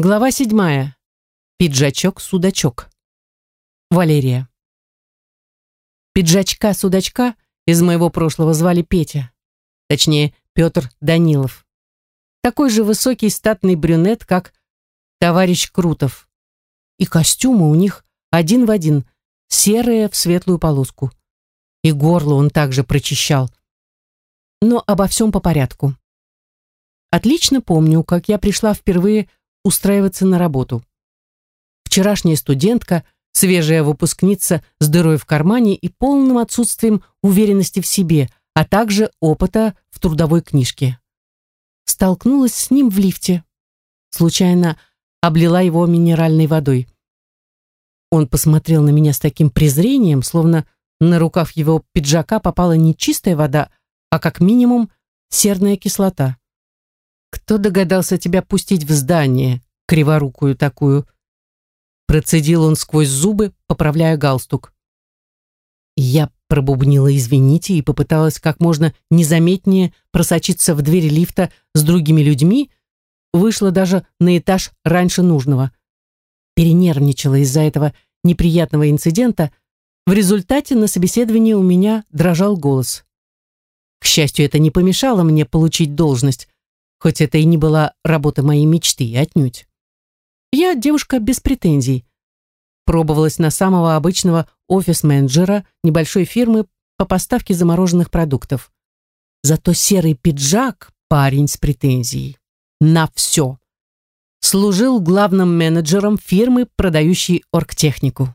Глава седьмая. Пиджачок-судачок. Валерия. Пиджачка-судачка из моего прошлого звали Петя. Точнее, Петр Данилов. Такой же высокий статный брюнет, как товарищ Крутов. И костюмы у них один в один, серые в светлую полоску. И горло он также прочищал. Но обо всем по порядку. Отлично помню, как я пришла впервые устраиваться на работу. Вчерашняя студентка, свежая выпускница с дырой в кармане и полным отсутствием уверенности в себе, а также опыта в трудовой книжке. Столкнулась с ним в лифте. Случайно облила его минеральной водой. Он посмотрел на меня с таким презрением, словно на рукав его пиджака попала не чистая вода, а как минимум серная кислота. Кто догадался тебя пустить в здание, криворукую такую? Процедил он сквозь зубы, поправляя галстук. Я пробубнила «извините» и попыталась как можно незаметнее просочиться в дверь лифта с другими людьми, вышла даже на этаж раньше нужного. Перенервничала из-за этого неприятного инцидента, в результате на собеседовании у меня дрожал голос. К счастью, это не помешало мне получить должность, хоть это и не была работа моей мечты, отнюдь. Я девушка без претензий. Пробовалась на самого обычного офис-менеджера небольшой фирмы по поставке замороженных продуктов. Зато серый пиджак – парень с претензией. На все. Служил главным менеджером фирмы, продающей оргтехнику.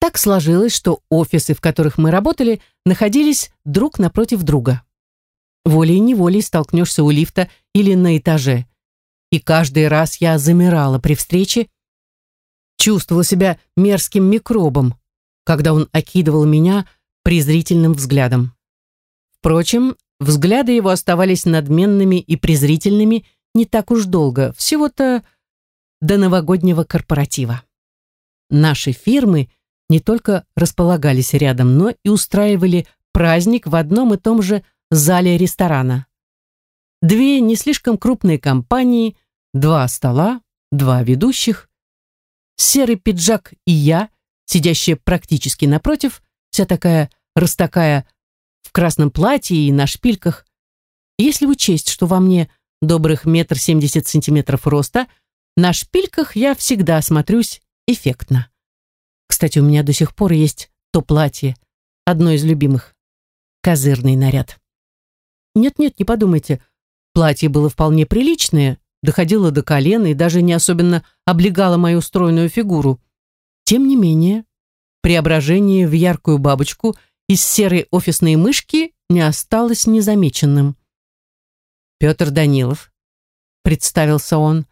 Так сложилось, что офисы, в которых мы работали, находились друг напротив друга волей-неволей столкнешься у лифта или на этаже. И каждый раз я замирала при встрече, чувствовала себя мерзким микробом, когда он окидывал меня презрительным взглядом. Впрочем, взгляды его оставались надменными и презрительными не так уж долго, всего-то до новогоднего корпоратива. Наши фирмы не только располагались рядом, но и устраивали праздник в одном и том же зале ресторана. Две не слишком крупные компании, два стола, два ведущих, серый пиджак и я, сидящая практически напротив, вся такая растакая в красном платье и на шпильках. Если учесть, что во мне добрых метр семьдесят сантиметров роста, на шпильках я всегда смотрюсь эффектно. Кстати, у меня до сих пор есть то платье, одно из любимых. Козырный наряд. Нет-нет, не подумайте. Платье было вполне приличное, доходило до колена и даже не особенно облегало мою стройную фигуру. Тем не менее, преображение в яркую бабочку из серой офисной мышки не осталось незамеченным. Петр Данилов, представился он,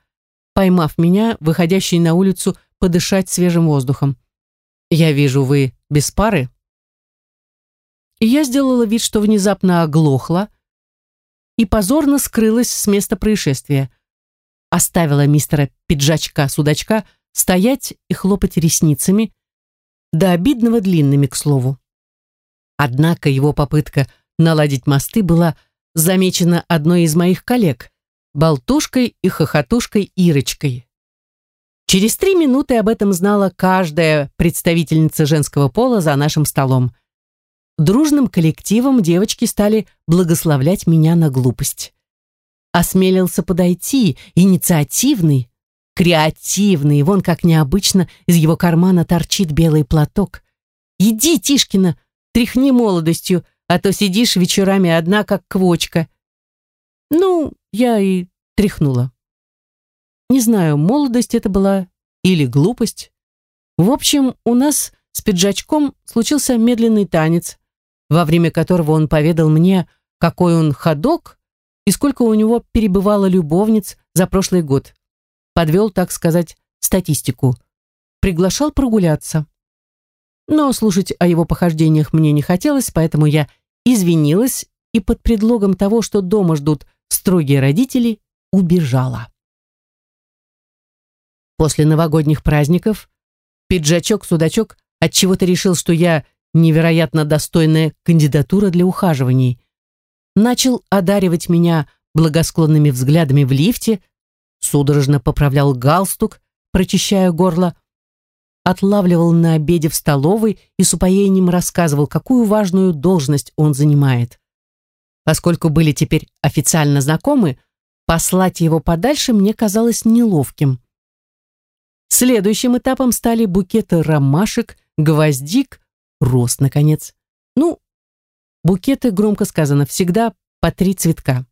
поймав меня, выходящий на улицу подышать свежим воздухом. «Я вижу, вы без пары?» я сделала вид, что внезапно оглохла, и позорно скрылась с места происшествия. Оставила мистера пиджачка-судачка стоять и хлопать ресницами, до обидного длинными, к слову. Однако его попытка наладить мосты была замечена одной из моих коллег, болтушкой и хохотушкой Ирочкой. Через три минуты об этом знала каждая представительница женского пола за нашим столом – дружным коллективом девочки стали благословлять меня на глупость. Осмелился подойти, инициативный, креативный, вон как необычно из его кармана торчит белый платок. «Иди, Тишкина, тряхни молодостью, а то сидишь вечерами одна, как квочка». Ну, я и тряхнула. Не знаю, молодость это была или глупость. В общем, у нас с пиджачком случился медленный танец, во время которого он поведал мне, какой он ходок и сколько у него перебывало любовниц за прошлый год. Подвел, так сказать, статистику. Приглашал прогуляться. Но слушать о его похождениях мне не хотелось, поэтому я извинилась и под предлогом того, что дома ждут строгие родители, убежала. После новогодних праздников пиджачок-судачок отчего-то решил, что я невероятно достойная кандидатура для ухаживаний. Начал одаривать меня благосклонными взглядами в лифте, судорожно поправлял галстук, прочищая горло, отлавливал на обеде в столовой и с упоением рассказывал, какую важную должность он занимает. Поскольку были теперь официально знакомы, послать его подальше мне казалось неловким. Следующим этапом стали букеты ромашек, гвоздик, роз, наконец. Ну, букеты, громко сказано, всегда по три цветка.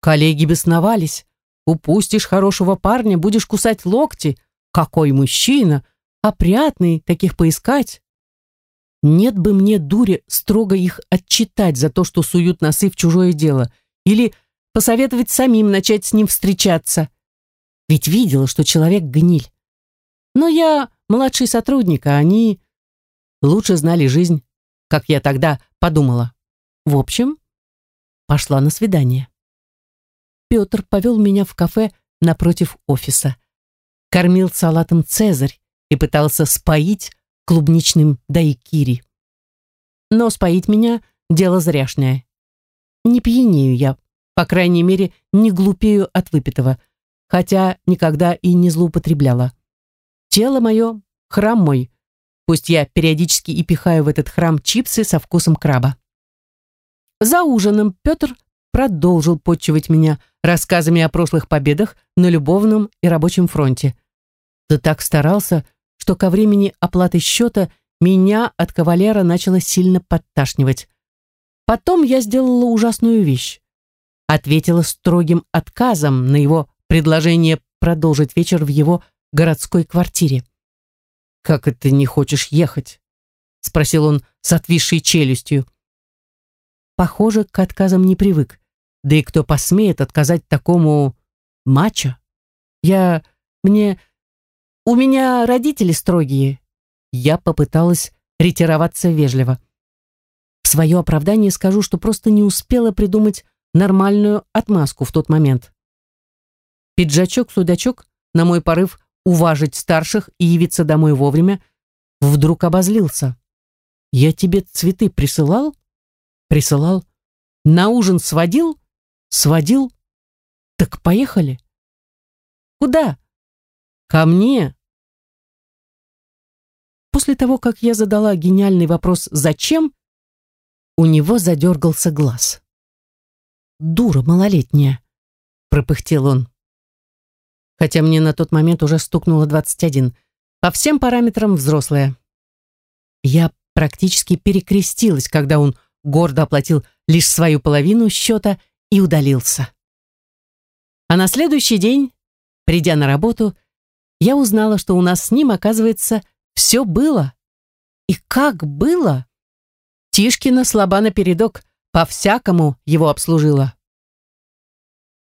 Коллеги бесновались. Упустишь хорошего парня, будешь кусать локти. Какой мужчина! опрятный, таких поискать. Нет бы мне, дуре, строго их отчитать за то, что суют носы в чужое дело, или посоветовать самим начать с ним встречаться. Ведь видела, что человек гниль. Но я младший сотрудник, а они лучше знали жизнь, как я тогда подумала. В общем, пошла на свидание. Петр повел меня в кафе напротив офиса. Кормил салатом «Цезарь», и пытался споить клубничным дайкири. Но споить меня — дело зряшное. Не пьянею я, по крайней мере, не глупею от выпитого, хотя никогда и не злоупотребляла. Тело мое — храм мой, пусть я периодически и пихаю в этот храм чипсы со вкусом краба. За ужином Петр продолжил подчивать меня рассказами о прошлых победах на любовном и рабочем фронте. Да так старался, что ко времени оплаты счета меня от кавалера начало сильно подташнивать. Потом я сделала ужасную вещь. Ответила строгим отказом на его предложение продолжить вечер в его городской квартире. «Как это не хочешь ехать?» — спросил он с отвисшей челюстью. Похоже, к отказам не привык. Да и кто посмеет отказать такому мачо? Я... мне... У меня родители строгие. Я попыталась ретироваться вежливо. В свое оправдание скажу, что просто не успела придумать нормальную отмазку в тот момент. Пиджачок-судачок на мой порыв уважить старших и явиться домой вовремя вдруг обозлился. «Я тебе цветы присылал?» «Присылал. На ужин сводил?» «Сводил. Так поехали». «Куда?» «Ко мне. После того, как я задала гениальный вопрос «Зачем?», у него задергался глаз. «Дура малолетняя», — пропыхтел он. Хотя мне на тот момент уже стукнуло 21. По всем параметрам взрослая. Я практически перекрестилась, когда он гордо оплатил лишь свою половину счета и удалился. А на следующий день, придя на работу, я узнала, что у нас с ним, оказывается, все было. И как было? Тишкина слаба напередок, по-всякому его обслужила.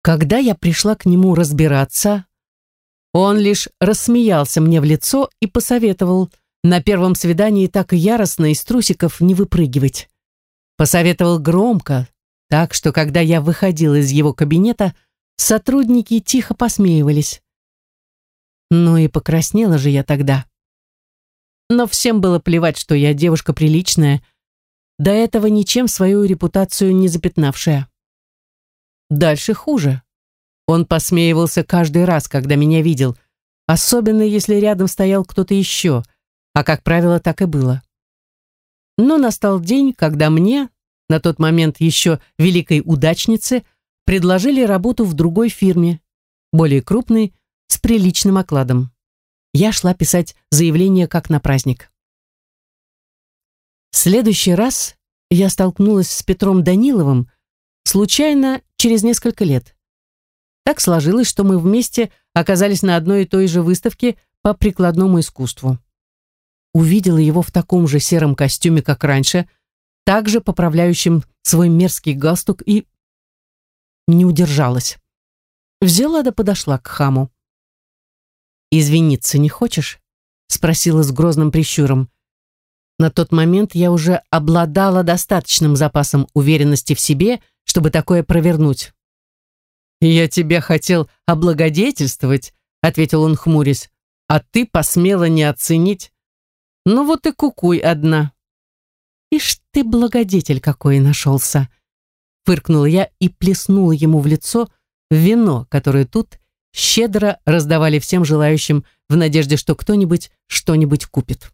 Когда я пришла к нему разбираться, он лишь рассмеялся мне в лицо и посоветовал на первом свидании так яростно из трусиков не выпрыгивать. Посоветовал громко, так что когда я выходила из его кабинета, сотрудники тихо посмеивались. Ну и покраснела же я тогда. Но всем было плевать, что я девушка приличная, до этого ничем свою репутацию не запятнавшая. Дальше хуже. Он посмеивался каждый раз, когда меня видел, особенно если рядом стоял кто-то еще, а, как правило, так и было. Но настал день, когда мне, на тот момент еще великой удачнице, предложили работу в другой фирме, более крупной, с приличным окладом я шла писать заявление как на праздник. В следующий раз я столкнулась с Петром Даниловым случайно через несколько лет. Так сложилось, что мы вместе оказались на одной и той же выставке по прикладному искусству. Увидела его в таком же сером костюме, как раньше, также поправляющим свой мерзкий галстук и не удержалась. Взяла да подошла к хаму. «Извиниться не хочешь?» — спросила с грозным прищуром. На тот момент я уже обладала достаточным запасом уверенности в себе, чтобы такое провернуть. «Я тебя хотел облагодетельствовать», — ответил он хмурясь, «а ты посмела не оценить. Ну вот и кукуй одна». «Ишь ты, благодетель какой нашелся!» Фыркнула я и плеснула ему в лицо вино, которое тут щедро раздавали всем желающим в надежде, что кто-нибудь что-нибудь купит.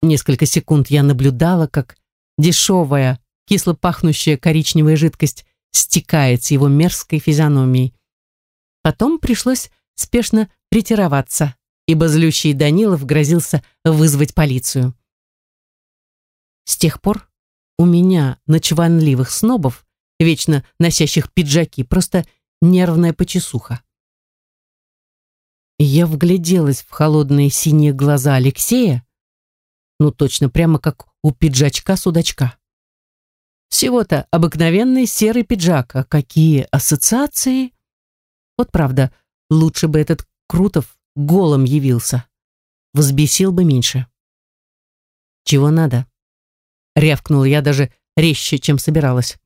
Несколько секунд я наблюдала, как дешевая, кисло пахнущая коричневая жидкость стекает с его мерзкой физиономией. Потом пришлось спешно ретироваться, ибо злющий Данилов грозился вызвать полицию. С тех пор у меня, ночванливых снобов, вечно носящих пиджаки, просто нервная почесуха. Я вгляделась в холодные синие глаза Алексея, ну точно прямо как у пиджачка-судачка. Всего-то обыкновенный серый пиджак, а какие ассоциации? Вот правда, лучше бы этот Крутов голым явился. Взбесил бы меньше. Чего надо? Рявкнул я даже резче, чем собиралась.